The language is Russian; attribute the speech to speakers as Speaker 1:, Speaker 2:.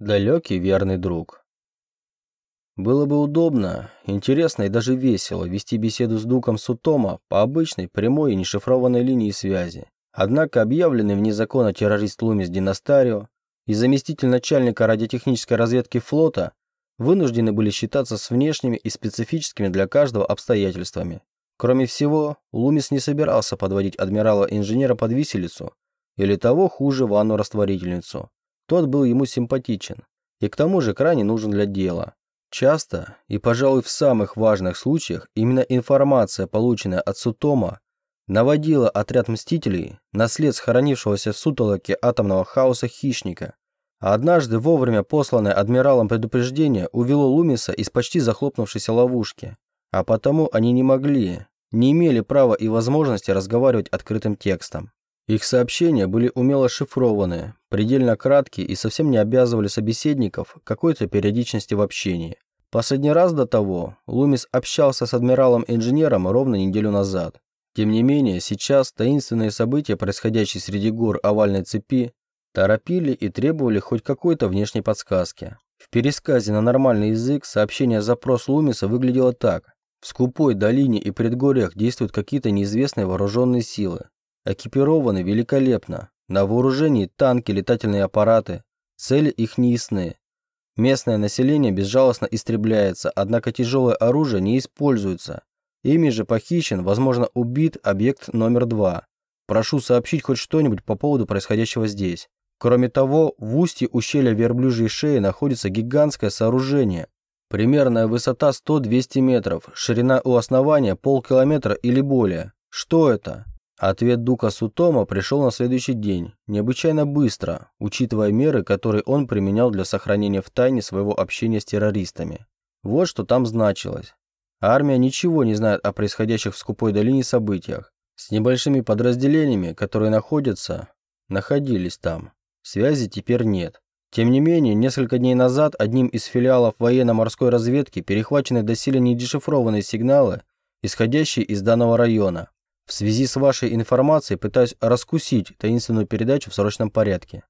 Speaker 1: Далекий верный друг. Было бы удобно, интересно и даже весело вести беседу с Дуком Сутома по обычной прямой и нешифрованной линии связи. Однако объявленный вне закона террорист Лумис Династарио и заместитель начальника радиотехнической разведки флота вынуждены были считаться с внешними и специфическими для каждого обстоятельствами. Кроме всего, Лумис не собирался подводить адмирала-инженера под виселицу или того хуже ванну-растворительницу. Тот был ему симпатичен и к тому же крайне нужен для дела. Часто, и, пожалуй, в самых важных случаях, именно информация, полученная от Сутома, наводила отряд Мстителей на след схоронившегося в сутолоке атомного хаоса хищника. А однажды вовремя посланное адмиралом предупреждение увело Лумиса из почти захлопнувшейся ловушки. А потому они не могли, не имели права и возможности разговаривать открытым текстом. Их сообщения были умело шифрованы, предельно краткие и совсем не обязывали собеседников какой-то периодичности в общении. Последний раз до того Лумис общался с адмиралом-инженером ровно неделю назад. Тем не менее, сейчас таинственные события, происходящие среди гор овальной цепи, торопили и требовали хоть какой-то внешней подсказки. В пересказе на нормальный язык сообщение «Запрос Лумиса» выглядело так. В скупой долине и предгорьях действуют какие-то неизвестные вооруженные силы. Экипированы великолепно. На вооружении танки, летательные аппараты. Цели их не ясны. Местное население безжалостно истребляется, однако тяжелое оружие не используется. Ими же похищен, возможно, убит объект номер два. Прошу сообщить хоть что-нибудь по поводу происходящего здесь. Кроме того, в устье ущелья Верблюжьей шеи находится гигантское сооружение. Примерная высота 100-200 метров, ширина у основания полкилометра или более. Что это? Ответ Дука Сутома пришел на следующий день, необычайно быстро, учитывая меры, которые он применял для сохранения в тайне своего общения с террористами. Вот что там значилось. Армия ничего не знает о происходящих в Скупой долине событиях. С небольшими подразделениями, которые находятся, находились там. Связи теперь нет. Тем не менее, несколько дней назад одним из филиалов военно-морской разведки перехвачены доселе недешифрованные сигналы, исходящие из данного района. В связи с вашей информацией пытаюсь раскусить таинственную передачу в срочном порядке.